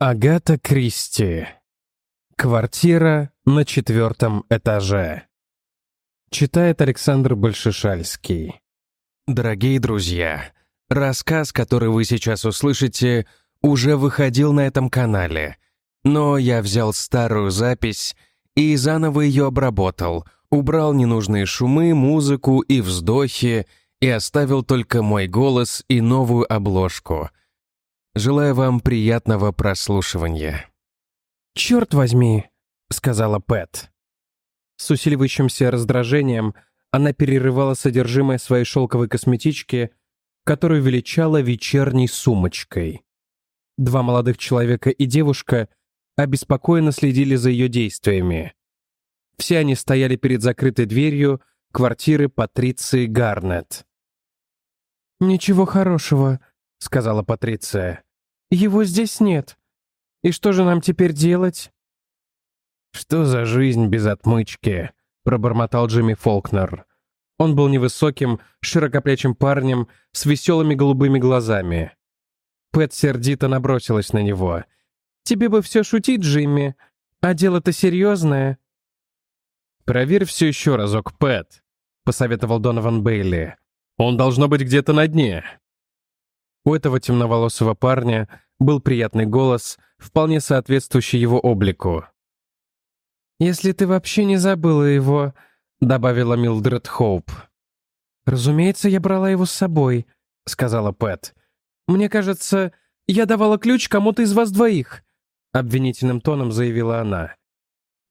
Агата Кристи. Квартира на четвертом этаже. Читает Александр Большешальский. Дорогие друзья, рассказ, который вы сейчас услышите, уже выходил на этом канале, но я взял старую запись и заново ее обработал, убрал ненужные шумы, музыку и вздохи и оставил только мой голос и новую обложку — Желаю вам приятного прослушивания». «Черт возьми», — сказала Пэт. С усиливающимся раздражением она перерывала содержимое своей шелковой косметички, которую величала вечерней сумочкой. Два молодых человека и девушка обеспокоенно следили за ее действиями. Все они стояли перед закрытой дверью квартиры Патриции Гарнет. «Ничего хорошего», — сказала Патриция. Его здесь нет. И что же нам теперь делать?» «Что за жизнь без отмычки?» — пробормотал Джимми Фолкнер. Он был невысоким, широкоплечим парнем с веселыми голубыми глазами. Пэт сердито набросилась на него. «Тебе бы все шутить, Джимми. А дело-то серьезное». «Проверь все еще разок, Пэт», — посоветовал Донован Бейли. «Он должно быть где-то на дне». У этого темноволосого парня был приятный голос, вполне соответствующий его облику. «Если ты вообще не забыла его», — добавила Милдред Хоуп. «Разумеется, я брала его с собой», — сказала Пэт. «Мне кажется, я давала ключ кому-то из вас двоих», — обвинительным тоном заявила она.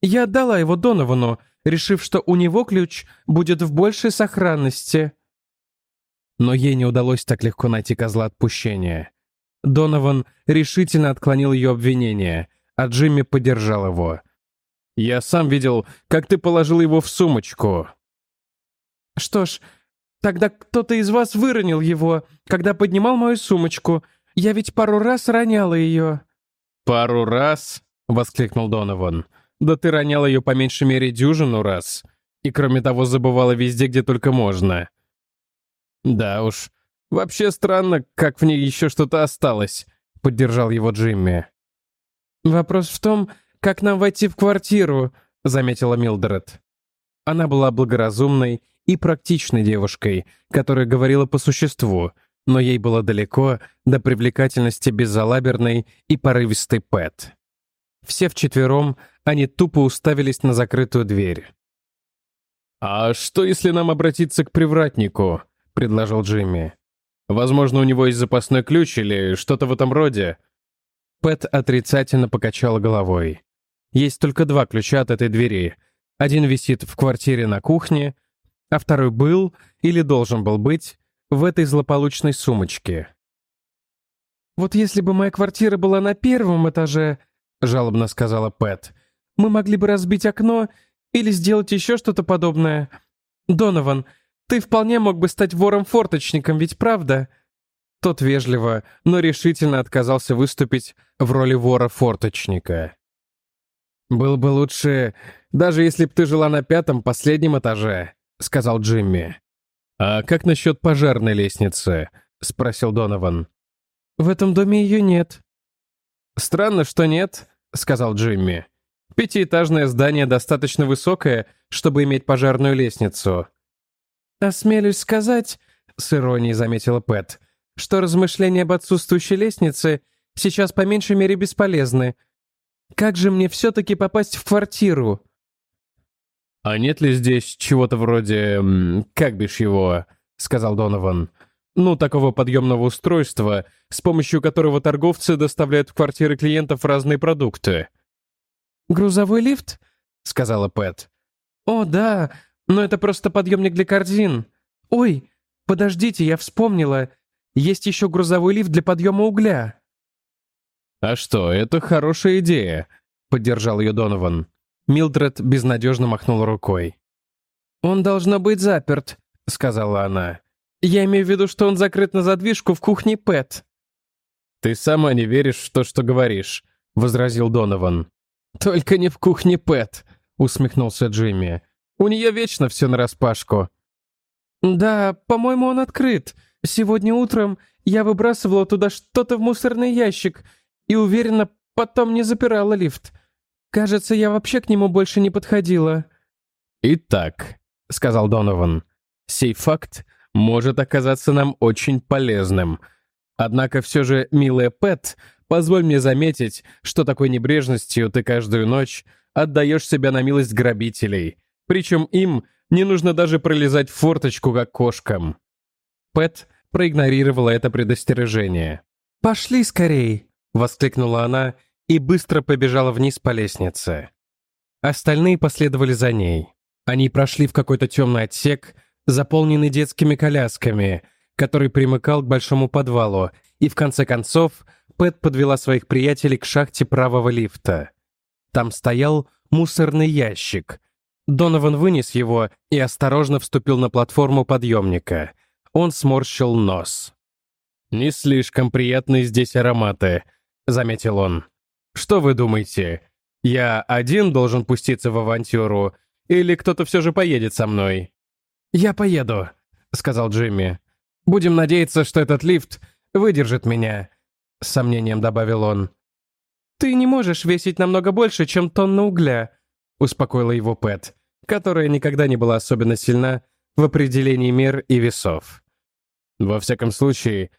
«Я отдала его Доновану, решив, что у него ключ будет в большей сохранности». Но ей не удалось так легко найти козла отпущения. Донован решительно отклонил ее обвинение, а Джимми поддержал его. «Я сам видел, как ты положил его в сумочку». «Что ж, тогда кто-то из вас выронил его, когда поднимал мою сумочку. Я ведь пару раз роняла ее». «Пару раз?» — воскликнул Донован. «Да ты ронял ее по меньшей мере дюжину раз. И кроме того забывала везде, где только можно. «Да уж. Вообще странно, как в ней еще что-то осталось», — поддержал его Джимми. «Вопрос в том, как нам войти в квартиру», — заметила Милдред. Она была благоразумной и практичной девушкой, которая говорила по существу, но ей было далеко до привлекательности безалаберной и порывистой Пэт. Все вчетвером они тупо уставились на закрытую дверь. «А что, если нам обратиться к привратнику?» Предложил Джимми. «Возможно, у него есть запасной ключ или что-то в этом роде». Пэт отрицательно покачала головой. «Есть только два ключа от этой двери. Один висит в квартире на кухне, а второй был или должен был быть в этой злополучной сумочке». «Вот если бы моя квартира была на первом этаже», — жалобно сказала Пэт, «мы могли бы разбить окно или сделать еще что-то подобное. Донован, ты вполне мог бы стать вором-форточником, ведь правда?» Тот вежливо, но решительно отказался выступить в роли вора-форточника. «Было бы лучше, даже если б ты жила на пятом, последнем этаже», — сказал Джимми. «А как насчет пожарной лестницы?» — спросил Донован. «В этом доме ее нет». «Странно, что нет», — сказал Джимми. «Пятиэтажное здание достаточно высокое, чтобы иметь пожарную лестницу. «Осмелюсь сказать», — с иронией заметила Пэт, «что размышления об отсутствующей лестнице сейчас по меньшей мере бесполезны. Как же мне все-таки попасть в квартиру?» «А нет ли здесь чего-то вроде... как бишь его?» — сказал Донован. «Ну, такого подъемного устройства, с помощью которого торговцы доставляют в квартиры клиентов разные продукты». «Грузовой лифт?» — сказала Пэт. «О, да, но это просто подъемник для корзин. Ой, подождите, я вспомнила. Есть еще грузовой лифт для подъема угля. «А что, это хорошая идея», — поддержал ее Донован. Милдред безнадежно махнула рукой. «Он должно быть заперт», — сказала она. «Я имею в виду, что он закрыт на задвижку в кухне Пэт». «Ты сама не веришь в то, что говоришь», — возразил Донован. «Только не в кухне Пэт», — усмехнулся Джимми. У нее вечно все нараспашку». «Да, по-моему, он открыт. Сегодня утром я выбрасывала туда что-то в мусорный ящик и уверена, потом не запирала лифт. Кажется, я вообще к нему больше не подходила». «Итак», — сказал Донован, — «сей факт может оказаться нам очень полезным. Однако все же, милая Пэт, позволь мне заметить, что такой небрежностью ты каждую ночь отдаешь себя на милость грабителей, причем им не нужно даже пролезать в форточку, как кошкам». Пэт проигнорировала это предостережение. «Пошли скорей!» — воскликнула она и быстро побежала вниз по лестнице. Остальные последовали за ней. Они прошли в какой-то темный отсек, заполненный детскими колясками, который примыкал к большому подвалу, и в конце концов Пэт подвела своих приятелей к шахте правого лифта. Там стоял мусорный ящик. Донован вынес его и осторожно вступил на платформу подъемника. Он сморщил нос. «Не слишком приятные здесь ароматы», — заметил он. «Что вы думаете? Я один должен пуститься в авантюру, или кто-то все же поедет со мной?» «Я поеду», — сказал Джимми. «Будем надеяться, что этот лифт выдержит меня», — с сомнением добавил он. «Ты не можешь весить намного больше, чем тонна угля», — успокоила его Пэт, которая никогда не была особенно сильна в определении мер и весов. «Во всяком случае,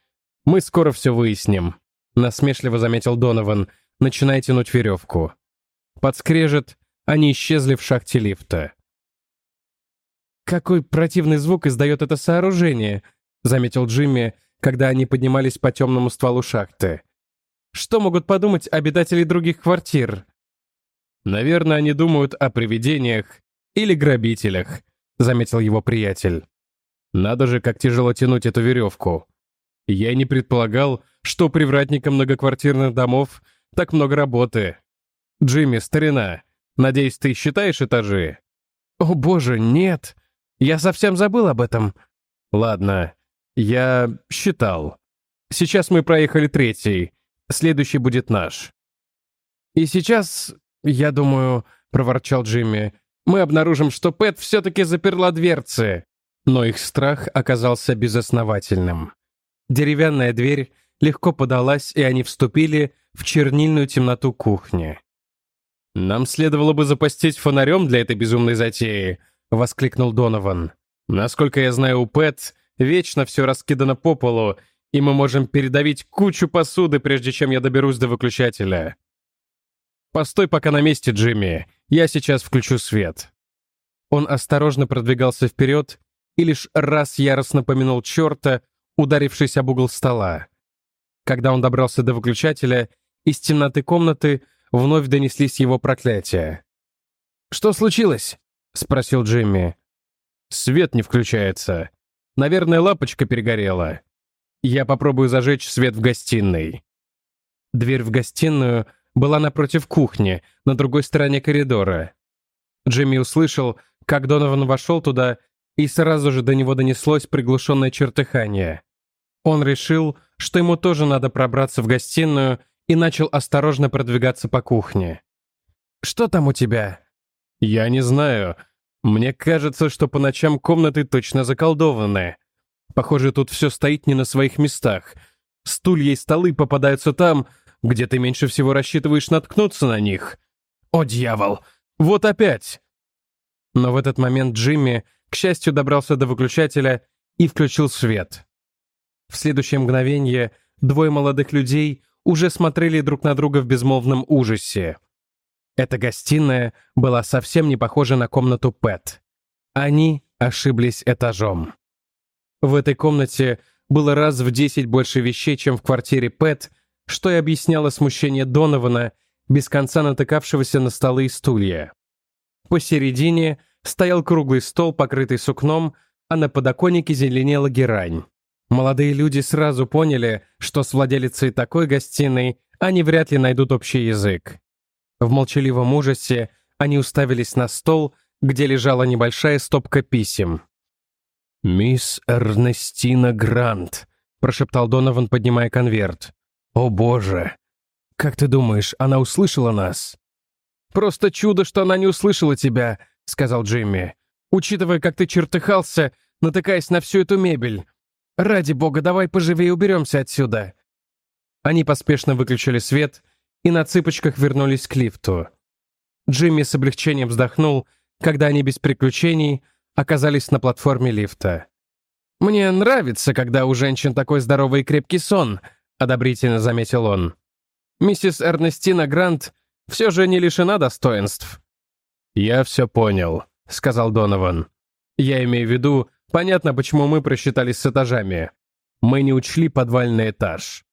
мы скоро все выясним», — насмешливо заметил Донован, начиная тянуть веревку. Подскрежет, они исчезли в шахте лифта. «Какой противный звук издает это сооружение», — заметил Джимми, когда они поднимались по темному стволу шахты. «Что могут подумать обитатели других квартир?» «Наверное, они думают о привидениях или грабителях», — заметил его приятель. «Надо же, как тяжело тянуть эту веревку. Я не предполагал, что привратникам многоквартирных домов так много работы. Джимми, старина, надеюсь, ты считаешь этажи? О боже, нет. Я совсем забыл об этом. Ладно, я считал. Сейчас мы проехали третий. Следующий будет наш. И сейчас, я думаю, проворчал Джимми, мы обнаружим, что Пэт все-таки заперла дверцы. Но их страх оказался безосновательным. Деревянная дверь легко подалась, и они вступили в чернильную темноту кухни. «Нам следовало бы запастись фонарем для этой безумной затеи», — воскликнул Донован. «Насколько я знаю, у Пэт вечно все раскидано по полу, и мы можем передавить кучу посуды, прежде чем я доберусь до выключателя. Постой пока на месте, Джимми. Я сейчас включу свет». Он осторожно продвигался вперед и лишь раз яростно помянул черта, ударившись об угол стола. Когда он добрался до выключателя, из темноты комнаты вновь донеслись его проклятия. «Что случилось?» — спросил Джимми. «Свет не включается. Наверное, лампочка перегорела. Я попробую зажечь свет в гостиной». Дверь в гостиную была напротив кухни, на другой стороне коридора. Джимми услышал, как Донован вошел туда, и сразу же до него донеслось приглушенное чертыхание. Он решил, что ему тоже надо пробраться в гостиную и начал осторожно продвигаться по кухне. «Что там у тебя?» «Я не знаю. Мне кажется, что по ночам комнаты точно заколдованы. Похоже, тут все стоит не на своих местах. Стулья и столы попадаются там, где ты меньше всего рассчитываешь наткнуться на них. О, дьявол! Вот опять!» Но в этот момент Джимми, к счастью, добрался до выключателя и включил свет. В следующее мгновение двое молодых людей уже смотрели друг на друга в безмолвном ужасе. Эта гостиная была совсем не похожа на комнату Пэт. Они ошиблись этажом. В этой комнате было раз в десять больше вещей, чем в квартире Пэт, что и объясняло смущение Донована, без конца натыкавшегося на столы и стулья. Посередине стоял круглый стол, покрытый сукном, а на подоконнике зеленела герань. Молодые люди сразу поняли, что с владелицей такой гостиной они вряд ли найдут общий язык. В молчаливом ужасе они уставились на стол, где лежала небольшая стопка писем. «Мисс Эрнестина Грант», — прошептал Донован, поднимая конверт. «О боже! Как ты думаешь, она услышала нас?» «Просто чудо, что она не услышала тебя», — сказал Джимми. «Учитывая, как ты чертыхался, натыкаясь на всю эту мебель. «Ради бога, давай поживее уберемся отсюда!» Они поспешно выключили свет и на цыпочках вернулись к лифту. Джимми с облегчением вздохнул, когда они без приключений оказались на платформе лифта. «Мне нравится, когда у женщин такой здоровый и крепкий сон», — одобрительно заметил он. «Миссис Эрнестина Грант все же не лишена достоинств». «Я все понял», — сказал Донован. «Я имею в виду, понятно, почему мы просчитались с этажами. Мы не учли подвальный этаж».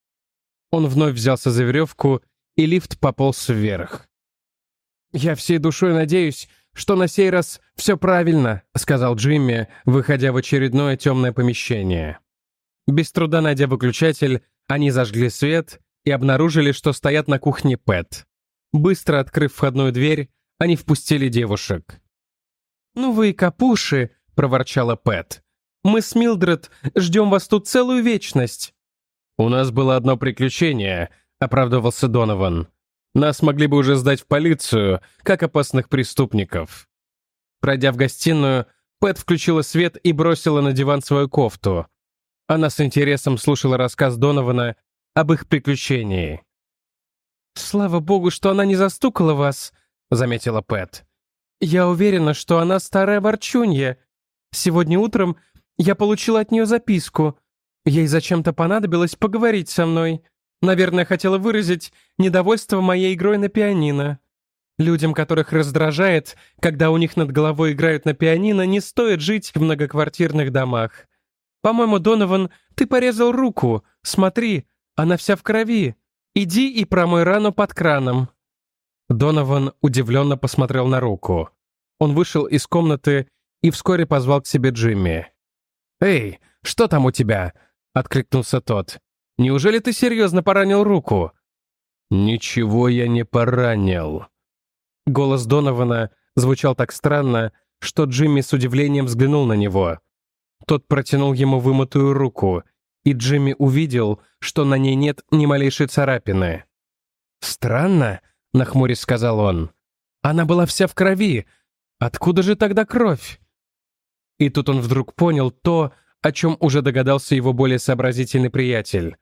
Он вновь взялся за веревку, и лифт пополз вверх. «Я всей душой надеюсь, что на сей раз все правильно», — сказал Джимми, выходя в очередное темное помещение. Без труда найдя выключатель, они зажгли свет и обнаружили, что стоят на кухне Пэт. Быстро открыв входную дверь, они впустили девушек. «Ну вы и капуши», — проворчала Пэт. «Мы с Милдред ждем вас тут целую вечность». «У нас было одно приключение», — оправдывался Донован. «Нас могли бы уже сдать в полицию, как опасных преступников». Пройдя в гостиную, Пэт включила свет и бросила на диван свою кофту. Она с интересом слушала рассказ Донована об их приключении. «Слава богу, что она не застукала вас», — заметила Пэт. «Я уверена, что она старая ворчунья. Сегодня утром я получила от нее записку. Ей зачем-то понадобилось поговорить со мной. Наверное, хотела выразить недовольство моей игрой на пианино. Людям, которых раздражает, когда у них над головой играют на пианино, не стоит жить в многоквартирных домах. По-моему, Донован, ты порезал руку. Смотри, она вся в крови. Иди и промой рану под краном». Донован удивленно посмотрел на руку. Он вышел из комнаты и вскоре позвал к себе Джимми. «Эй, что там у тебя?» — откликнулся тот. «Неужели ты серьезно поранил руку?» «Ничего я не поранил». Голос Донована звучал так странно, что Джимми с удивлением взглянул на него. Тот протянул ему вымытую руку, и Джимми увидел, что на ней нет ни малейшей царапины. «Странно», — нахмурясь сказал он. «Она была вся в крови. Откуда же тогда кровь?» И тут он вдруг понял то, о чем уже догадался его более сообразительный приятель.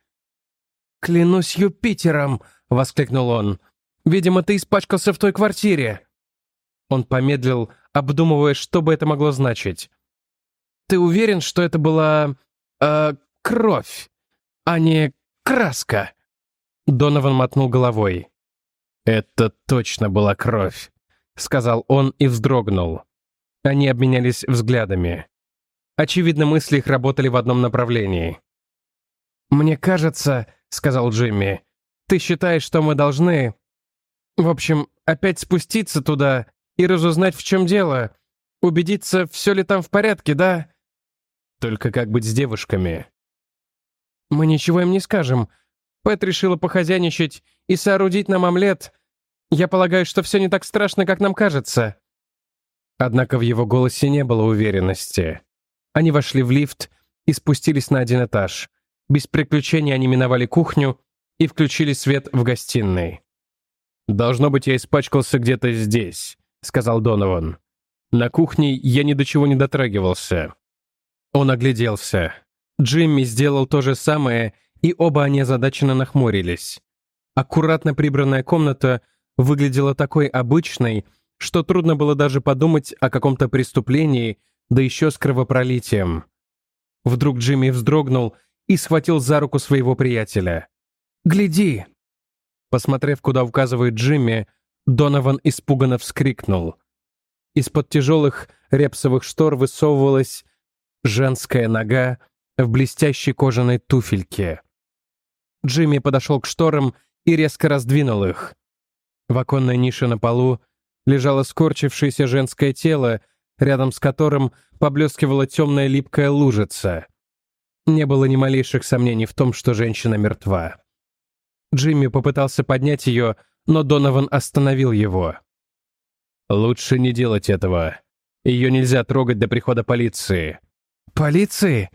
«Клянусь Юпитером!» — воскликнул он. «Видимо, ты испачкался в той квартире!» Он помедлил, обдумывая, что бы это могло значить. «Ты уверен, что это была... Э, кровь, а не краска?» Донован мотнул головой. «Это точно была кровь», — сказал он и вздрогнул. Они обменялись взглядами. Очевидно, мысли их работали в одном направлении. «Мне кажется», — сказал Джимми, — «ты считаешь, что мы должны... В общем, опять спуститься туда и разузнать, в чем дело, убедиться, все ли там в порядке, да?» «Только как быть с девушками?» «Мы ничего им не скажем. Пэт решила похозяйничать и соорудить нам омлет. Я полагаю, что все не так страшно, как нам кажется». Однако в его голосе не было уверенности. Они вошли в лифт и спустились на один этаж. Без приключений они миновали кухню и включили свет в гостиной. «Должно быть, я испачкался где-то здесь», — сказал Донован. «На кухне я ни до чего не дотрагивался». Он огляделся. Джимми сделал то же самое, и оба они озадаченно нахмурились. Аккуратно прибранная комната выглядела такой обычной, что трудно было даже подумать о каком-то преступлении, да еще с кровопролитием. Вдруг Джимми вздрогнул и схватил за руку своего приятеля. «Гляди!» Посмотрев, куда указывает Джимми, Донован испуганно вскрикнул. Из-под тяжелых репсовых штор высовывалась женская нога в блестящей кожаной туфельке. Джимми подошел к шторам и резко раздвинул их. В оконной нише на полу лежало скорчившееся женское тело, рядом с которым поблескивала темная липкая лужица. Не было ни малейших сомнений в том, что женщина мертва. Джимми попытался поднять ее, но Донован остановил его. «Лучше не делать этого. Ее нельзя трогать до прихода полиции». «Полиции?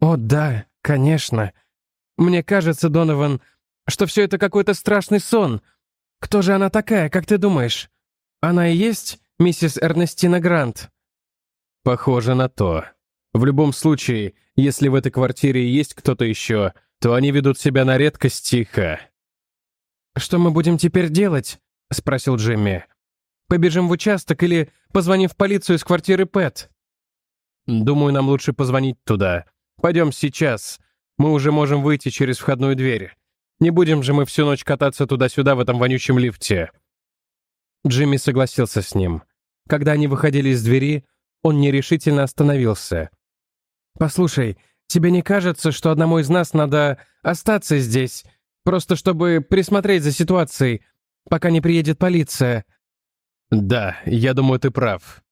О, да, конечно. Мне кажется, Донован, что все это какой-то страшный сон. Кто же она такая, как ты думаешь? Она и есть миссис Эрнестина Грант?» «Похоже на то. В любом случае, если в этой квартире есть кто-то еще, то они ведут себя на редкость тихо». «Что мы будем теперь делать?» — спросил Джимми. «Побежим в участок или позвоним в полицию из квартиры Пэт?» «Думаю, нам лучше позвонить туда. Пойдем сейчас. Мы уже можем выйти через входную дверь. Не будем же мы всю ночь кататься туда-сюда в этом вонючем лифте». Джимми согласился с ним. Когда они выходили из двери, он нерешительно остановился. «Послушай, тебе не кажется, что одному из нас надо остаться здесь, просто чтобы присмотреть за ситуацией, пока не приедет полиция?» «Да, я думаю, ты прав.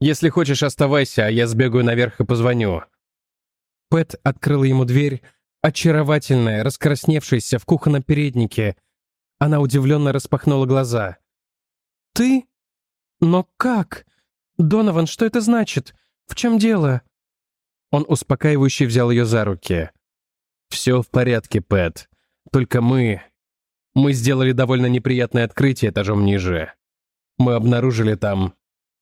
Если хочешь, оставайся, а я сбегаю наверх и позвоню». Пэт открыла ему дверь, очаровательная, раскрасневшаяся в кухонном переднике. Она удивленно распахнула глаза. «Ты? Но как? Донован, что это значит? В чем дело?» Он успокаивающе взял ее за руки. «Все в порядке, Пэт. Только мы... Мы сделали довольно неприятное открытие этажом ниже. Мы обнаружили там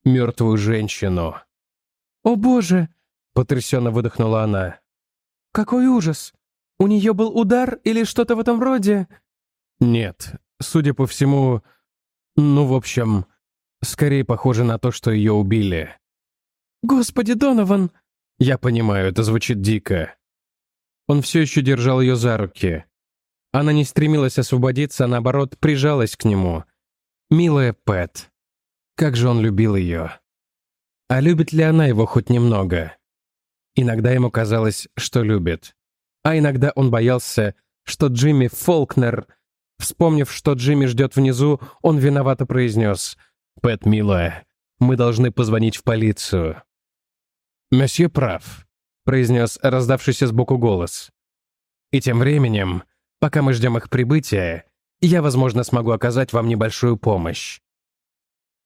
мертвую женщину». «О боже!» — потрясенно выдохнула она. «Какой ужас! У нее был удар или что-то в этом роде?» «Нет. Судя по всему... Ну, в общем, скорее похоже на то, что ее убили». «Господи, Донован!» «Я понимаю, это звучит дико». Он все еще держал ее за руки. Она не стремилась освободиться, а наоборот, прижалась к нему. Милая Пэт. Как же он любил ее. А любит ли она его хоть немного? Иногда ему казалось, что любит. А иногда он боялся, что Джимми Фолкнер... Вспомнив, что Джимми ждет внизу, он виновато произнес. «Пэт, милая, мы должны позвонить в полицию». «Месье прав», — произнес раздавшийся сбоку голос. «И тем временем Пока мы ждем их прибытия, я, возможно, смогу оказать вам небольшую помощь».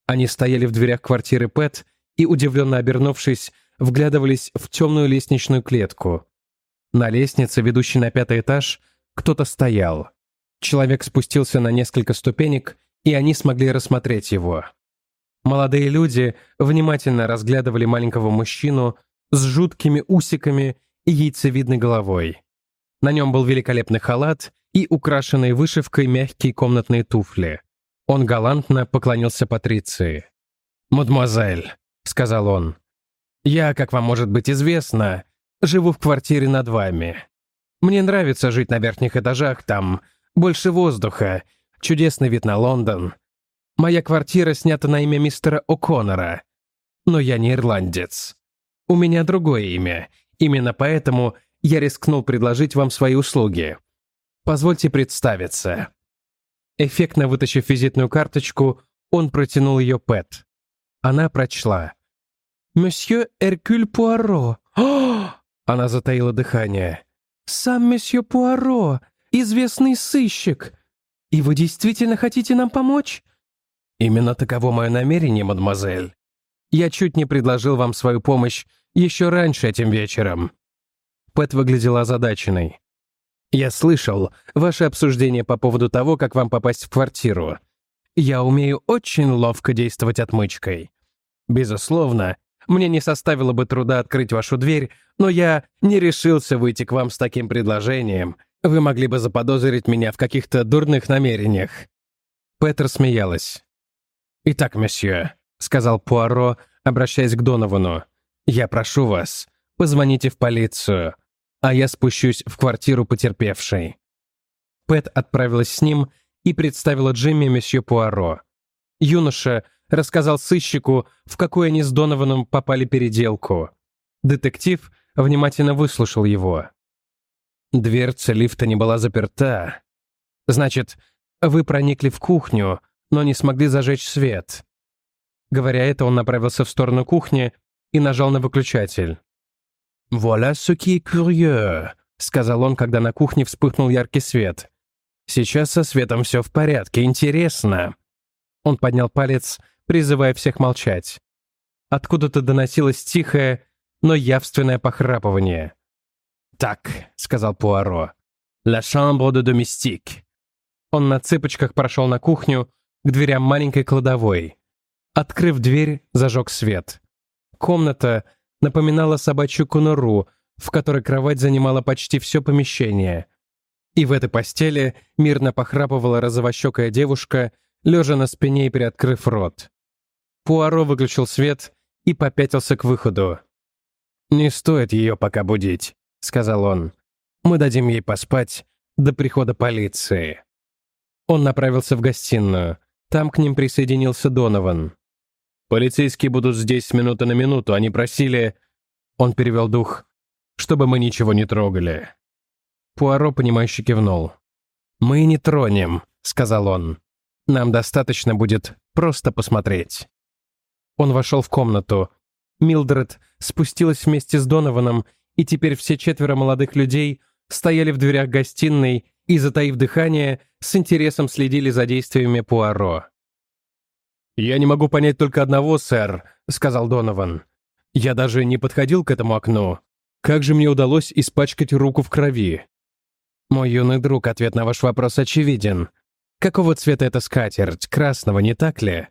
Они стояли в дверях квартиры Пэт и, удивленно обернувшись, вглядывались в темную лестничную клетку. На лестнице, ведущей на пятый этаж, кто-то стоял. Человек спустился на несколько ступенек, и они смогли рассмотреть его. Молодые люди внимательно разглядывали маленького мужчину с жуткими усиками и яйцевидной головой. На нем был великолепный халат и украшенные вышивкой мягкие комнатные туфли. Он галантно поклонился Патриции. «Мадемуазель», — сказал он, — «я, как вам может быть известно, живу в квартире над вами. Мне нравится жить на верхних этажах, там больше воздуха, чудесный вид на Лондон. Моя квартира снята на имя мистера О'Коннора. Но я не ирландец. У меня другое имя. Именно поэтому я рискнул предложить вам свои услуги. Позвольте представиться». Эффектно вытащив визитную карточку, он протянул ее Пэт. Она прочла. «Месье Эркюль Пуаро». Она затаила дыхание. «Сам месье Пуаро, известный сыщик. И вы действительно хотите нам помочь?» «Именно таково мое намерение, мадемуазель. Я чуть не предложил вам свою помощь еще раньше этим вечером. Пэт выглядела озадаченной. «Я слышал ваше обсуждение по поводу того, как вам попасть в квартиру. Я умею очень ловко действовать отмычкой. Безусловно, мне не составило бы труда открыть вашу дверь, но я не решился выйти к вам с таким предложением. Вы могли бы заподозрить меня в каких-то дурных намерениях». Петр смеялась. «Итак, месье», — сказал Пуаро, обращаясь к Доновану, — «я прошу вас, позвоните в полицию а я спущусь в квартиру потерпевшей». Пэт отправилась с ним и представила Джимми месье Пуаро. Юноша рассказал сыщику, в какой они с Донованом попали переделку. Детектив внимательно выслушал его. Дверца лифта не была заперта. Значит, вы проникли в кухню, но не смогли зажечь свет. Говоря это, он направился в сторону кухни и нажал на выключатель. «Voilà ce qui est curieux», — сказал он, когда на кухне вспыхнул яркий свет. «Сейчас со светом все в порядке, интересно». Он поднял палец, призывая всех молчать. Откуда-то доносилось тихое, но явственное похрапывание. «Так», — сказал Пуаро, — «la chambre de domestique». Он на цыпочках прошел на кухню, к дверям маленькой кладовой. Открыв дверь, зажег свет. Комната напоминала собачью конуру, в которой кровать занимала почти все помещение. И в этой постели мирно похрапывала розовощекая девушка, лежа на спине и приоткрыв рот. Пуаро выключил свет и попятился к выходу. «Не стоит ее пока будить», — сказал он. «Мы дадим ей поспать до прихода полиции». Он направился в гостиную. Там к ним присоединился Донован. «Полицейские будут здесь с минуты на минуту. Они просили...» Он перевел дух. «Чтобы мы ничего не трогали». Пуаро, понимающе кивнул. «Мы не тронем», — сказал он. «Нам достаточно будет просто посмотреть». Он вошел в комнату. Милдред спустилась вместе с Донованом, и теперь все четверо молодых людей стояли в дверях гостиной и, затаив дыхание, с интересом следили за действиями Пуаро. «Я не могу понять только одного, сэр», — сказал Донован. «Я даже не подходил к этому окну. Как же мне удалось испачкать руку в крови?» «Мой юный друг, ответ на ваш вопрос очевиден. Какого цвета эта скатерть? Красного, не так ли?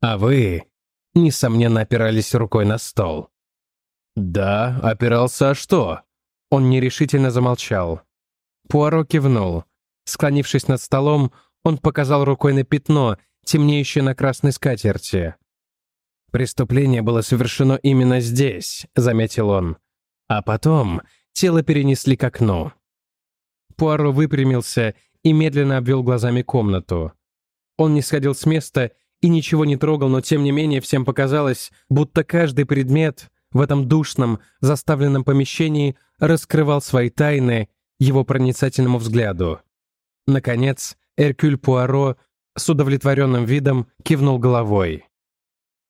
А вы, несомненно, опирались рукой на стол». «Да, опирался, а что?» Он нерешительно замолчал. Пуаро кивнул. Склонившись над столом, он показал рукой на пятно, темнеющее на красной скатерти. «Преступление было совершено именно здесь», — заметил он. А потом тело перенесли к окну. Пуаро выпрямился и медленно обвел глазами комнату. Он не сходил с места и ничего не трогал, но тем не менее всем показалось, будто каждый предмет в этом душном, заставленном помещении раскрывал свои тайны его проницательному взгляду. Наконец, Эркюль Пуаро с удовлетворенным видом кивнул головой.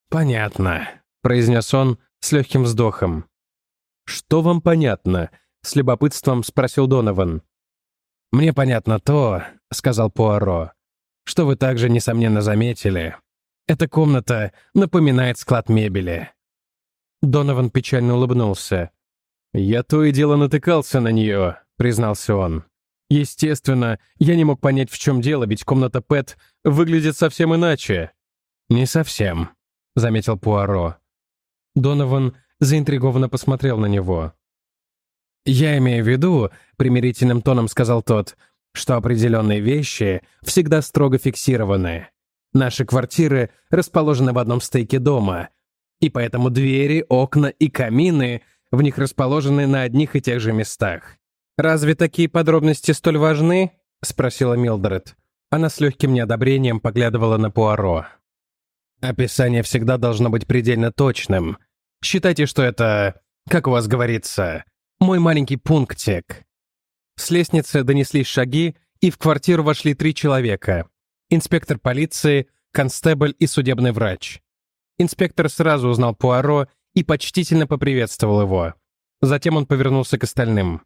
«Понятно», — произнес он с легким вздохом. «Что вам понятно?» — с любопытством спросил Донован. «Мне понятно то», — сказал Пуаро, «что вы также, несомненно, заметили. Эта комната напоминает склад мебели». Донован печально улыбнулся. «Я то и дело натыкался на нее», — признался он. «Естественно, я не мог понять, в чем дело, ведь комната Пэт выглядит совсем иначе». «Не совсем», — заметил Пуаро. Донован заинтригованно посмотрел на него. «Я имею в виду», — примирительным тоном сказал тот, «что определенные вещи всегда строго фиксированы. Наши квартиры расположены в одном стейке дома, и поэтому двери, окна и камины в них расположены на одних и тех же местах. «Разве такие подробности столь важны?» — спросила Милдред. Она с легким неодобрением поглядывала на Пуаро. «Описание всегда должно быть предельно точным. Считайте, что это, как у вас говорится, мой маленький пунктик». С лестницы донеслись шаги, и в квартиру вошли три человека. Инспектор полиции, констебль и судебный врач. Инспектор сразу узнал Пуаро и почтительно поприветствовал его. Затем он повернулся к остальным.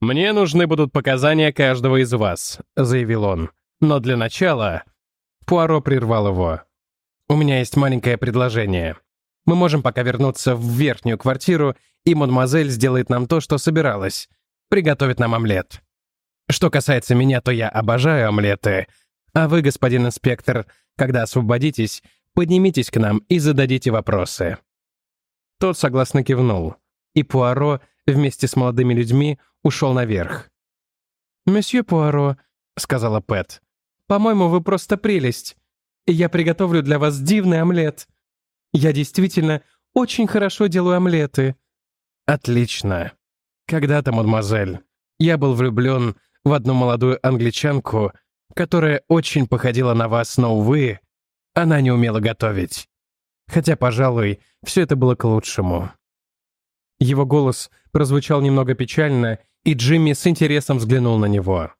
«Мне нужны будут показания каждого из вас», — заявил он. «Но для начала...» Пуаро прервал его. «У меня есть маленькое предложение. Мы можем пока вернуться в верхнюю квартиру и мадемуазель сделает нам то, что собиралась. Приготовит нам омлет. Что касается меня, то я обожаю омлеты. А вы, господин инспектор, когда освободитесь, поднимитесь к нам и зададите вопросы». Тот согласно кивнул, и Пуаро вместе с молодыми людьми ушел наверх. «Месье Пуаро», — сказала Пэт, — «по-моему, вы просто прелесть. Я приготовлю для вас дивный омлет. Я действительно очень хорошо делаю омлеты». «Отлично. Когда-то, мадемуазель, я был влюблен в одну молодую англичанку, которая очень походила на вас, но, увы, она не умела готовить. Хотя, пожалуй, все это было к лучшему». Его голос прозвучал немного печально, и Джимми с интересом взглянул на него.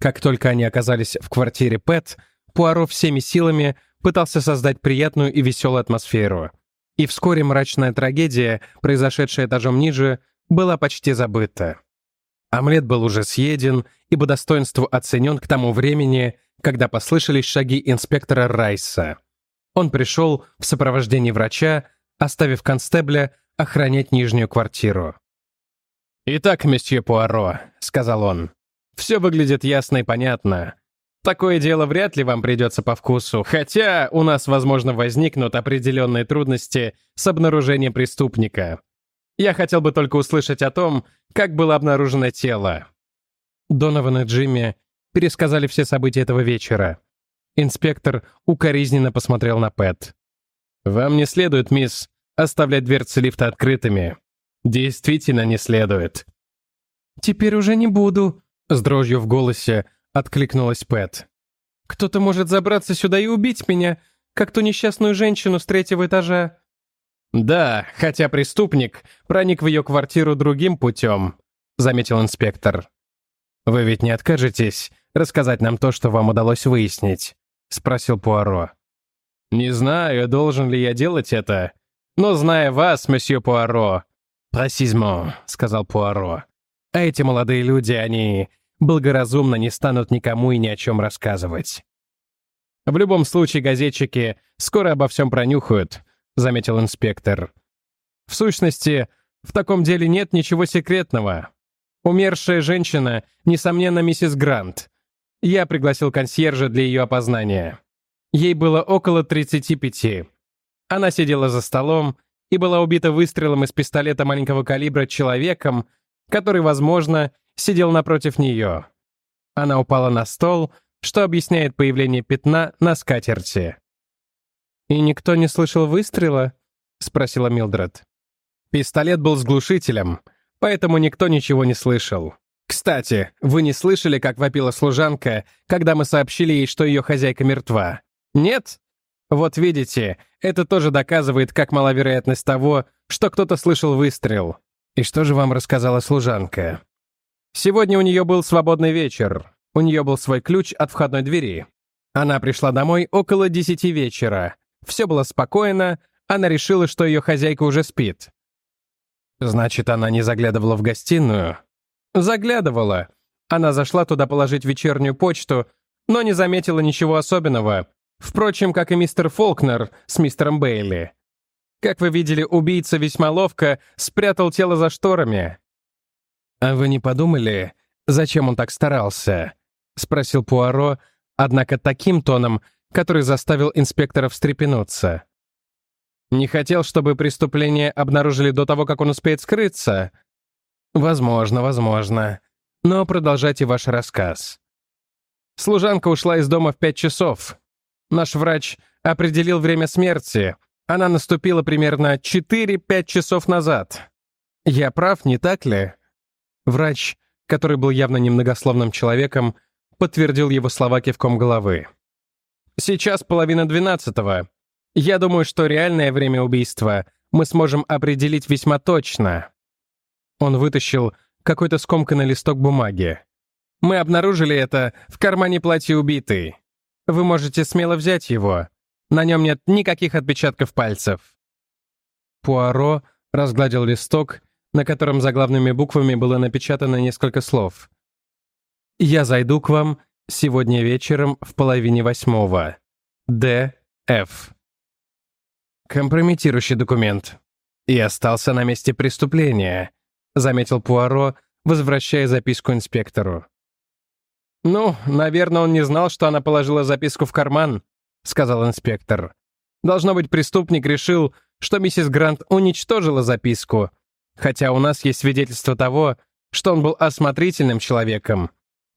Как только они оказались в квартире Пэт, Пуаро всеми силами пытался создать приятную и веселую атмосферу. И вскоре мрачная трагедия, произошедшая этажом ниже, была почти забыта. Омлет был уже съеден и по достоинству оценен к тому времени, когда послышались шаги инспектора Райса. Он пришел в сопровождении врача, оставив констебля охранять нижнюю квартиру. «Итак, месье Пуаро», — сказал он, — «все выглядит ясно и понятно. Такое дело вряд ли вам придется по вкусу, хотя у нас, возможно, возникнут определенные трудности с обнаружением преступника. Я хотел бы только услышать о том, как было обнаружено тело. Донован и Джимми пересказали все события этого вечера. Инспектор укоризненно посмотрел на Пэт. «Вам не следует, мисс, оставлять дверцы лифта открытыми. Действительно не следует». «Теперь уже не буду», — с дрожью в голосе откликнулась Пэт. «Кто-то может забраться сюда и убить меня, как ту несчастную женщину с третьего этажа». «Да, хотя преступник проник в ее квартиру другим путем», — заметил инспектор. «Вы ведь не откажетесь рассказать нам то, что вам удалось выяснить?» — спросил Пуаро. «Не знаю, должен ли я делать это, но зная вас, месье Пуаро...» «Пресизмо», — сказал Пуаро. «А эти молодые люди, они благоразумно не станут никому и ни о чем рассказывать». «В любом случае, газетчики скоро обо всем пронюхают», — заметил инспектор. «В сущности, в таком деле нет ничего секретного. Умершая женщина, несомненно, миссис Грант. Я пригласил консьержа для ее опознания. Ей было около 35. Она сидела за столом и была убита выстрелом из пистолета маленького калибра человеком, который, возможно, сидел напротив нее. Она упала на стол, что объясняет появление пятна на скатерти. «И никто не слышал выстрела?» — спросила Милдред. Пистолет был с глушителем, поэтому никто ничего не слышал. Кстати, вы не слышали, как вопила служанка, когда мы сообщили ей, что ее хозяйка мертва? Нет? Вот видите, это тоже доказывает, как мала вероятность того, что кто-то слышал выстрел. И что же вам рассказала служанка? Сегодня у нее был свободный вечер. У нее был свой ключ от входной двери. Она пришла домой около десяти вечера, все было спокойно, она решила, что ее хозяйка уже спит. Значит, она не заглядывала в гостиную? Заглядывала. Она зашла туда положить вечернюю почту, но не заметила ничего особенного. Впрочем, как и мистер Фолкнер с мистером Бейли. Как вы видели, убийца весьма ловко спрятал тело за шторами. «А вы не подумали, зачем он так старался?» — спросил Пуаро, однако таким тоном, который заставил инспектора встрепенуться. Не хотел, чтобы преступление обнаружили до того, как он успеет скрыться? Возможно, возможно. Но продолжайте ваш рассказ. Служанка ушла из дома в пять часов. Наш врач определил время смерти. Она наступила примерно 4-5 часов назад. Я прав, не так ли? Врач, который был явно немногословным человеком, подтвердил его слова кивком головы. Сейчас половина двенадцатого. Я думаю, что реальное время убийства мы сможем определить весьма точно. Он вытащил какой-то скомканный листок бумаги. Мы обнаружили это в кармане платья убитой. Вы можете смело взять его. На нем нет никаких отпечатков пальцев. Пуаро разгладил листок, на котором заглавными буквами было напечатано несколько слов. «Я зайду к вам Сегодня вечером в половине восьмого. Д. Ф. Компрометирующий документ. И остался на месте преступления, заметил Пуаро, возвращая записку инспектору. «Ну, наверное, он не знал, что она положила записку в карман», — сказал инспектор. «Должно быть, преступник решил, что миссис Грант уничтожила записку, хотя у нас есть свидетельство того, что он был осмотрительным человеком,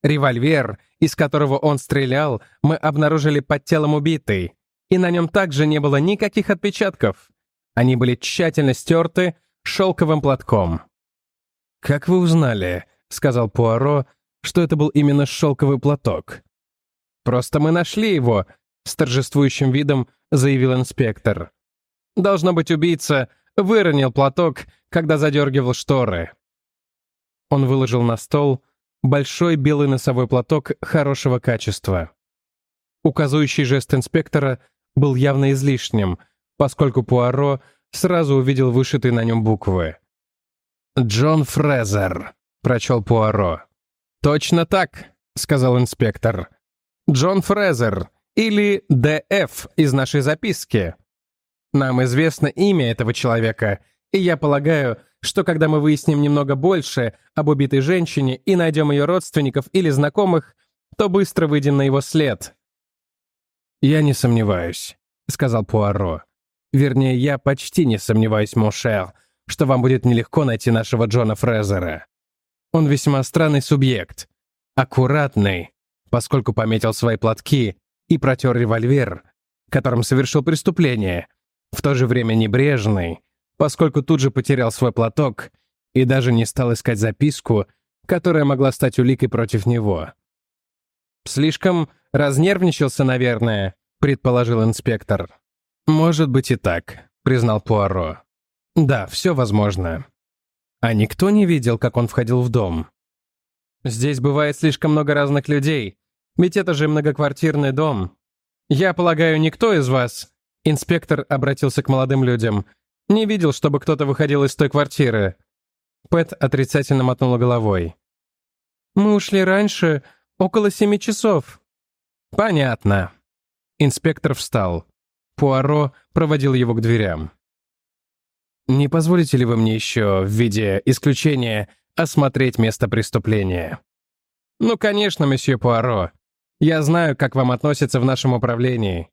Револьвер, из которого он стрелял, мы обнаружили под телом убитой, и на нем также не было никаких отпечатков. Они были тщательно стерты шелковым платком. «Как вы узнали?» — сказал Пуаро, что это был именно шелковый платок. «Просто мы нашли его», — с торжествующим видом заявил инспектор. «Должно быть, убийца выронил платок, когда задергивал шторы». Он выложил на стол большой белый носовой платок хорошего качества. Указывающий жест инспектора был явно излишним, поскольку Пуаро сразу увидел вышитые на нем буквы. «Джон Фрезер», — прочел Пуаро. «Точно так», — сказал инспектор. «Джон Фрезер, или ДФ из нашей записки. Нам известно имя этого человека, и я полагаю, что когда мы выясним немного больше об убитой женщине и найдем ее родственников или знакомых, то быстро выйдем на его след». «Я не сомневаюсь», — сказал Пуаро. «Вернее, я почти не сомневаюсь, Мошер, что вам будет нелегко найти нашего Джона Фрезера. Он весьма странный субъект. Аккуратный, поскольку пометил свои платки и протер револьвер, которым совершил преступление, в то же время небрежный, поскольку тут же потерял свой платок и даже не стал искать записку, которая могла стать уликой против него. «Слишком разнервничался, наверное», — предположил инспектор. «Может быть и так», — признал Пуаро. «Да, все возможно». А никто не видел, как он входил в дом. «Здесь бывает слишком много разных людей, ведь это же многоквартирный дом. Я полагаю, никто из вас...» Инспектор обратился к молодым людям. «Не видел, чтобы кто-то выходил из той квартиры». Пэт отрицательно мотнула головой. «Мы ушли раньше, около семи часов». «Понятно». Инспектор встал. Пуаро проводил его к дверям. «Не позволите ли вы мне еще, в виде исключения, осмотреть место преступления?» «Ну, конечно, месье Пуаро. Я знаю, как вам относятся в нашем управлении.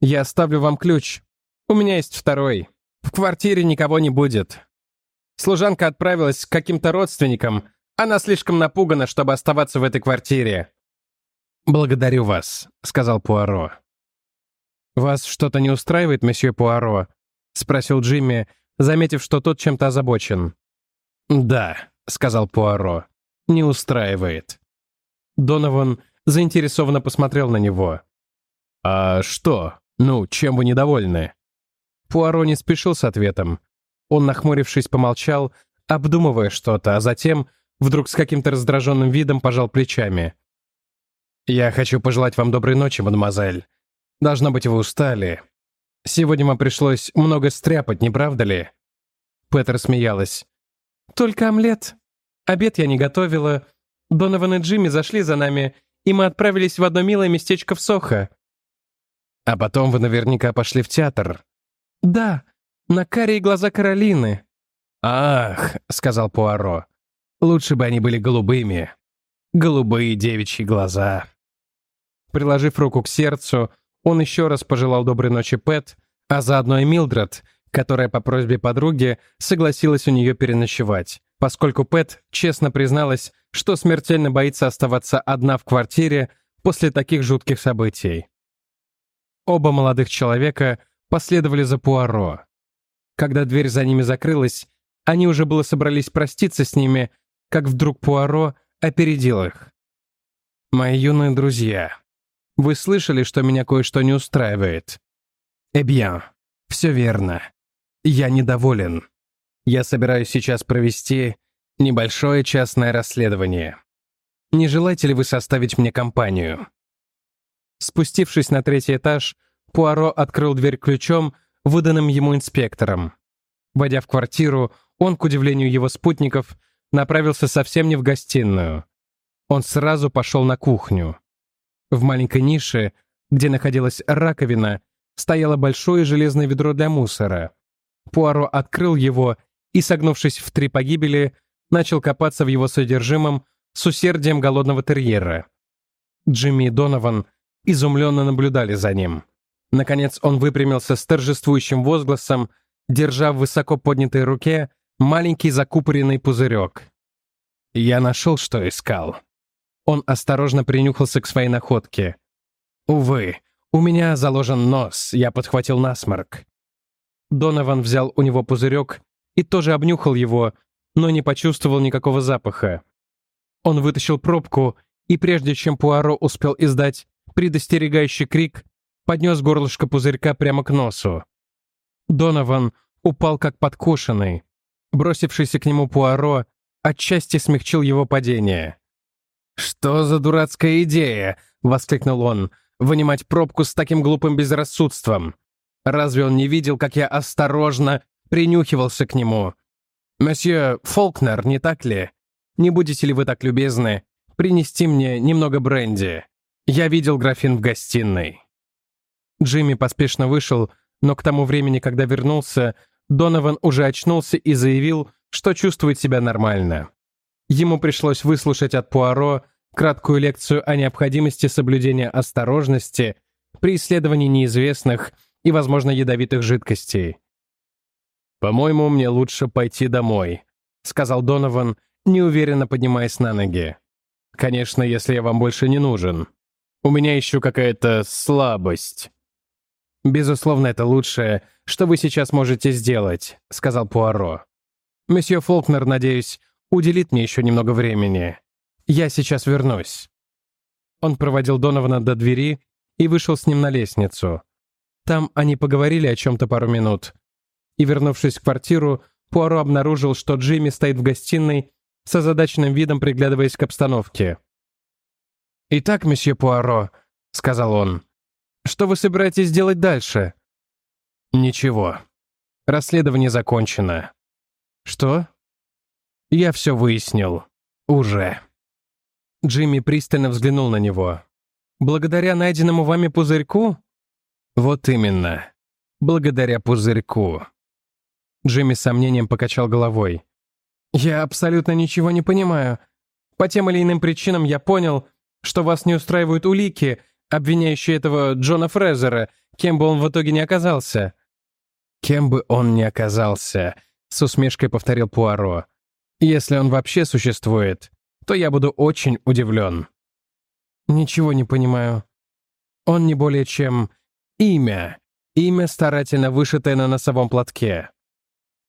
Я оставлю вам ключ. У меня есть второй. В квартире никого не будет. Служанка отправилась к каким-то родственникам. Она слишком напугана, чтобы оставаться в этой квартире. «Благодарю вас», — сказал Пуаро. «Вас что-то не устраивает, месье Пуаро?» — спросил Джимми, заметив, что тот чем-то озабочен. «Да», — сказал Пуаро, — «не устраивает». Донован заинтересованно посмотрел на него. «А что? Ну, чем вы недовольны?» Пуаро не спешил с ответом. Он, нахмурившись, помолчал, обдумывая что-то, а затем вдруг с каким-то раздраженным видом пожал плечами. «Я хочу пожелать вам доброй ночи, мадемуазель. Должно быть, вы устали. Сегодня вам пришлось много стряпать, не правда ли?» Петер смеялась. «Только омлет. Обед я не готовила. Донован и Джимми зашли за нами, и мы отправились в одно милое местечко в Сохо». «А потом вы наверняка пошли в театр». «Да, на карие глаза Каролины». «Ах», — сказал Пуаро, — «лучше бы они были голубыми. Голубые девичьи глаза». Приложив руку к сердцу, он еще раз пожелал доброй ночи Пэт, а заодно и Милдред, которая по просьбе подруги согласилась у нее переночевать, поскольку Пэт честно призналась, что смертельно боится оставаться одна в квартире после таких жутких событий. Оба молодых человека последовали за Пуаро. Когда дверь за ними закрылась, они уже было собрались проститься с ними, как вдруг Пуаро опередил их. «Мои юные друзья, вы слышали, что меня кое-что не устраивает? Эбьян, все верно. Я недоволен. Я собираюсь сейчас провести небольшое частное расследование. Не желаете ли вы составить мне компанию? Спустившись на третий этаж, Пуаро открыл дверь ключом, выданным ему инспектором. Войдя в квартиру, он, к удивлению его спутников, направился совсем не в гостиную. Он сразу пошел на кухню. В маленькой нише, где находилась раковина, стояло большое железное ведро для мусора. Пуаро открыл его и, согнувшись в три погибели, начал копаться в его содержимом с усердием голодного терьера. Джимми и Донован изумленно наблюдали за ним. Наконец он выпрямился с торжествующим возгласом, держа в высоко поднятой руке маленький закупоренный пузырек. «Я нашел, что искал», он осторожно принюхался к своей находке. «Увы, у меня заложен нос, я подхватил насморк». Донован взял у него пузырек и тоже обнюхал его, но не почувствовал никакого запаха. Он вытащил пробку, и прежде чем Пуаро успел издать предостерегающий крик, поднес горлышко пузырька прямо к носу. Донован упал как подкошенный. Бросившийся к нему Пуаро отчасти смягчил его падение. «Что за дурацкая идея?» — воскликнул он. «Вынимать пробку с таким глупым безрассудством. Разве он не видел, как я осторожно принюхивался к нему? Месье Фолкнер, не так ли? Не будете ли вы так любезны принести мне немного бренди? Я видел графин в гостиной». Джимми поспешно вышел, но к тому времени, когда вернулся, Донован уже очнулся и заявил, что чувствует себя нормально. Ему пришлось выслушать от Пуаро краткую лекцию о необходимости соблюдения осторожности при исследовании неизвестных и, возможно, ядовитых жидкостей. «По-моему, мне лучше пойти домой», — сказал Донован, неуверенно поднимаясь на ноги. Конечно, если я вам больше не нужен. У меня еще какая-то слабость». «Безусловно, это лучшее, что вы сейчас можете сделать», — сказал Пуаро. «Месье Фолкнер, надеюсь, уделит мне еще немного времени. Я сейчас вернусь». Он проводил Донована до двери и вышел с ним на лестницу. Там они поговорили о чем-то пару минут. И, вернувшись в квартиру, Пуаро обнаружил, что Джимми стоит в гостиной с озадаченным видом, приглядываясь к обстановке. «Итак, месье Пуаро», — сказал он, — «что вы собираетесь делать дальше?» «Ничего. Расследование закончено». «Что?» «Я все выяснил. Уже». Джимми пристально взглянул на него. «Благодаря найденному вами пузырьку?» «Вот именно. Благодаря пузырьку». Джимми с сомнением покачал головой. «Я абсолютно ничего не понимаю. По тем или иным причинам я понял, что вас не устраивают улики, обвиняющие этого Джона Фрезера, кем бы он в итоге не оказался». «Кем бы он ни оказался», — с усмешкой повторил Пуаро. «Если он вообще существует, то я буду очень удивлен». «Ничего не понимаю. Он не более чем имя. Имя, старательно вышитое на носовом платке.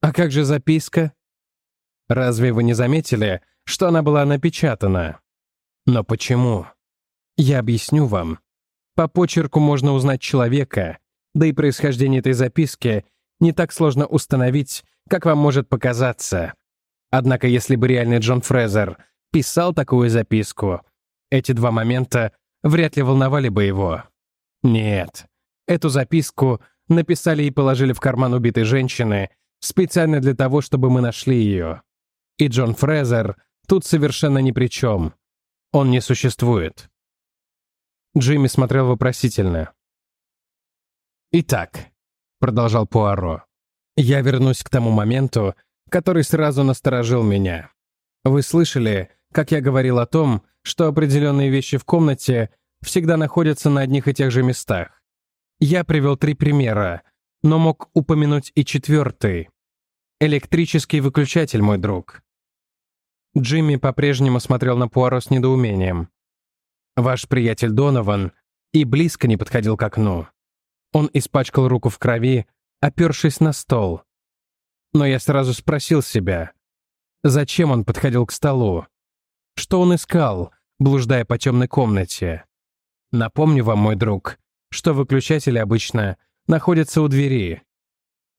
А как же записка? Разве вы не заметили, что она была напечатана? Но почему? Я объясню вам. По почерку можно узнать человека, да и происхождение этой записки не так сложно установить, как вам может показаться. Однако, если бы реальный Джон Фрезер писал такую записку, эти два момента вряд ли волновали бы его. Нет, эту записку написали и положили в карман убитой женщины специально для того, чтобы мы нашли ее. И Джон Фрезер тут совершенно ни при чем. Он не существует. Джимми смотрел вопросительно. «Итак», — продолжал Пуаро, — «я вернусь к тому моменту, который сразу насторожил меня. Вы слышали, как я говорил о том, что определенные вещи в комнате всегда находятся на одних и тех же местах. Я привел три примера, но мог упомянуть и четвертый. Электрический выключатель, мой друг. Джимми по-прежнему смотрел на Пуаро с недоумением. Ваш приятель Донован и близко не подходил к окну. Он испачкал руку в крови, опершись на стол. Но я сразу спросил себя, зачем он подходил к столу? Что он искал, блуждая по темной комнате? Напомню вам, мой друг, что выключатели обычно находятся у двери.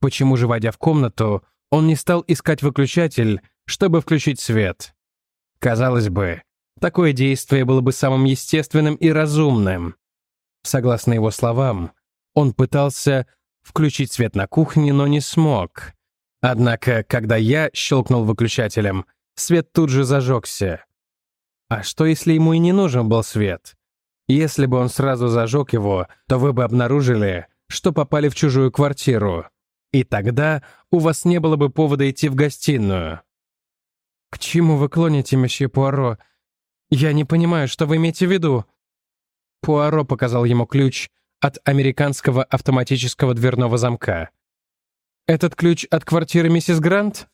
Почему же, войдя в комнату, он не стал искать выключатель, чтобы включить свет? Казалось бы, такое действие было бы самым естественным и разумным. Согласно его словам, он пытался включить свет на кухне, но не смог. Однако, когда я щелкнул выключателем, свет тут же зажегся. А что, если ему и не нужен был свет? Если бы он сразу зажег его, то вы бы обнаружили, что попали в чужую квартиру. И тогда у вас не было бы повода идти в гостиную. «К чему вы клоните, месье Пуаро? Я не понимаю, что вы имеете в виду?» Пуаро показал ему ключ от американского автоматического дверного замка. «Этот ключ от квартиры миссис Грант?»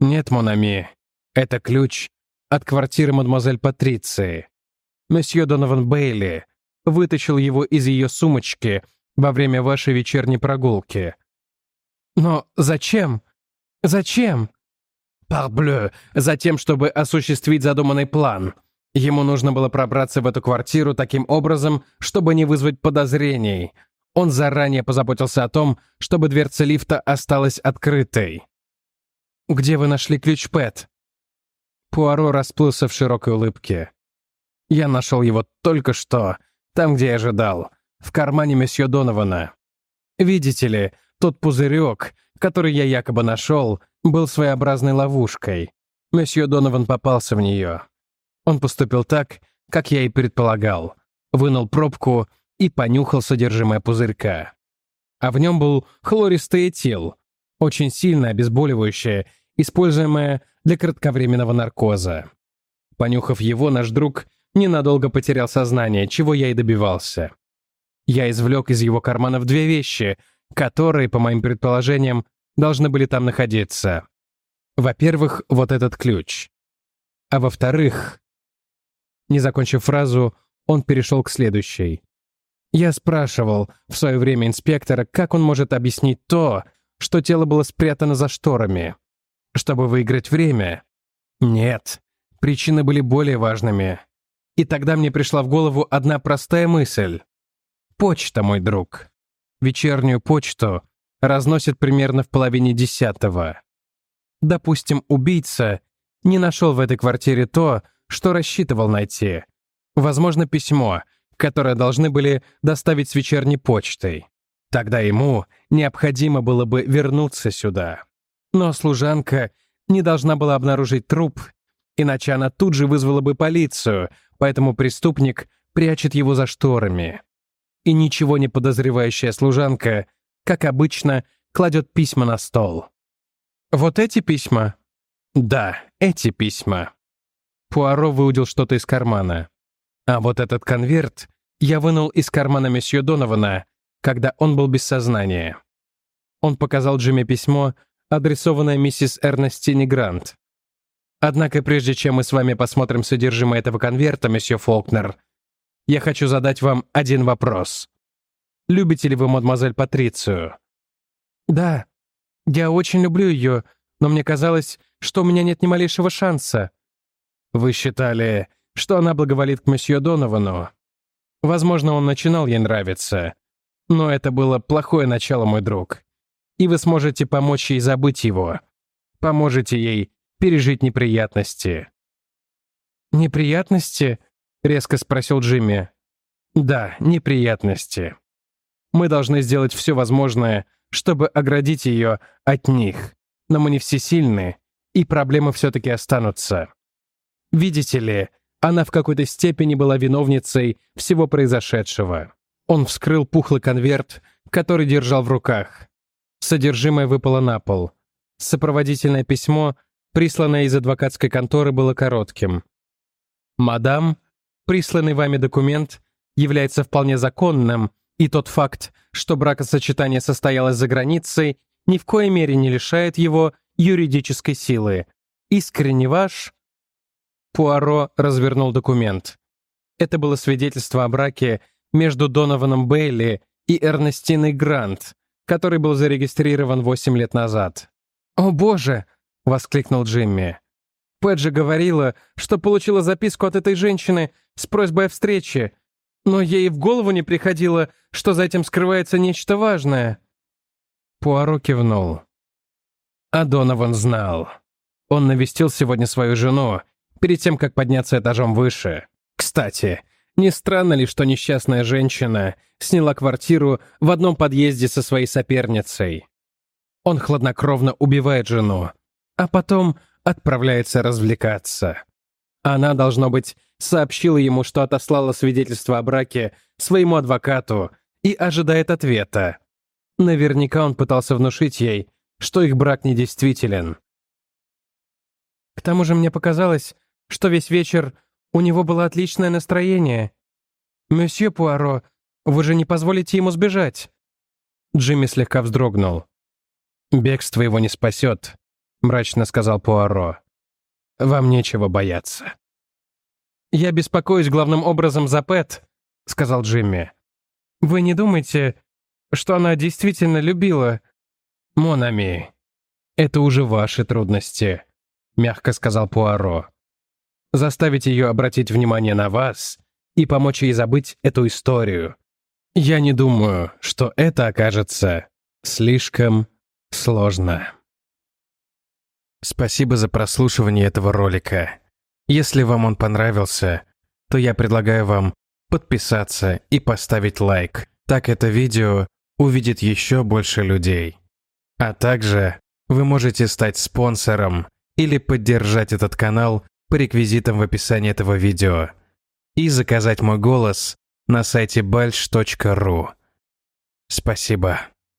«Нет, Монами. Это ключ от квартиры мадемуазель Патриции. Месье Донован Бейли вытащил его из ее сумочки во время вашей вечерней прогулки. Но зачем? Зачем? Парблeu, затем, чтобы осуществить задуманный план. Ему нужно было пробраться в эту квартиру таким образом, чтобы не вызвать подозрений. Он заранее позаботился о том, чтобы дверца лифта осталась открытой. «Где вы нашли ключ Пэт?» Пуаро расплылся в широкой улыбке. «Я нашел его только что, там, где я ожидал в кармане месье Донована. Видите ли, тот пузырек, который я якобы нашел, был своеобразной ловушкой. Месье Донован попался в нее. Он поступил так, как я и предполагал. Вынул пробку и понюхал содержимое пузырька. А в нем был хлористый этил, очень сильно обезболивающее, используемое для кратковременного наркоза. Понюхав его, наш друг ненадолго потерял сознание, чего я и добивался. Я извлек из его карманов две вещи, которые, по моим предположениям, должны были там находиться. Во-первых, вот этот ключ. А во-вторых... Не закончив фразу, он перешел к следующей. Я спрашивал в свое время инспектора, как он может объяснить то, что тело было спрятано за шторами. Чтобы выиграть время? Нет, причины были более важными. И тогда мне пришла в голову одна простая мысль. Почта, мой друг. Вечернюю почту разносят примерно в половине десятого. Допустим, убийца не нашел в этой квартире то, что рассчитывал найти. Возможно, письмо, которое должны были доставить с вечерней почтой. Тогда ему необходимо было бы вернуться сюда. Но служанка не должна была обнаружить труп, иначе она тут же вызвала бы полицию, поэтому преступник прячет его за шторами. И ничего не подозревающая служанка, как обычно, кладет письма на стол. «Вот эти письма?» «Да, эти письма». Пуаро выудил что-то из кармана. А вот этот конверт я вынул из кармана месье Донована, когда он был без сознания. Он показал Джимми письмо, адресованное миссис Эрнестине Грант. Однако прежде чем мы с вами посмотрим содержимое этого конверта, месье Фолкнер, я хочу задать вам один вопрос. Любите ли вы мадемуазель Патрицию? Да, я очень люблю ее, но мне казалось, что у меня нет ни малейшего шанса. Вы считали, что она благоволит к месье Доновану. Возможно, он начинал ей нравиться. Но это было плохое начало, мой друг. И вы сможете помочь ей забыть его. Поможете ей пережить неприятности. «Неприятности?» — резко спросил Джимми. «Да, неприятности. Мы должны сделать все возможное, чтобы оградить ее от них. Но мы не всесильны, и проблемы все-таки останутся. Видите ли, она в какой-то степени была виновницей всего произошедшего. Он вскрыл пухлый конверт, который держал в руках. Содержимое выпало на пол. Сопроводительное письмо, присланное из адвокатской конторы, было коротким. «Мадам, присланный вами документ является вполне законным, и тот факт, что бракосочетание состоялось за границей, ни в коей мере не лишает его юридической силы. Искренне ваш Пуаро развернул документ. Это было свидетельство о браке между Донованом Бейли и Эрнестиной Грант, который был зарегистрирован 8 лет назад. «О боже!» — воскликнул Джимми. Пэджи говорила, что получила записку от этой женщины с просьбой о встрече, но ей в голову не приходило, что за этим скрывается нечто важное. Пуаро кивнул. А Донован знал. Он навестил сегодня свою жену перед тем, как подняться этажом выше. Кстати, не странно ли, что несчастная женщина сняла квартиру в одном подъезде со своей соперницей? Он хладнокровно убивает жену, а потом отправляется развлекаться. Она, должно быть, сообщила ему, что отослала свидетельство о браке своему адвокату и ожидает ответа. Наверняка он пытался внушить ей, что их брак недействителен. К тому же мне показалось, что весь вечер у него было отличное настроение. «Месье Пуаро, вы же не позволите ему сбежать?» Джимми слегка вздрогнул. «Бегство его не спасет», — мрачно сказал Пуаро. «Вам нечего бояться». «Я беспокоюсь главным образом за Пэт», — сказал Джимми. «Вы не думаете, что она действительно любила?» «Монами, это уже ваши трудности», — мягко сказал Пуаро заставить ее обратить внимание на вас и помочь ей забыть эту историю. Я не думаю, что это окажется слишком сложно. Спасибо за прослушивание этого ролика. Если вам он понравился, то я предлагаю вам подписаться и поставить лайк. Так это видео увидит еще больше людей. А также вы можете стать спонсором или поддержать этот канал по реквизитам в описании этого видео и заказать мой голос на сайте balch.ru. Спасибо.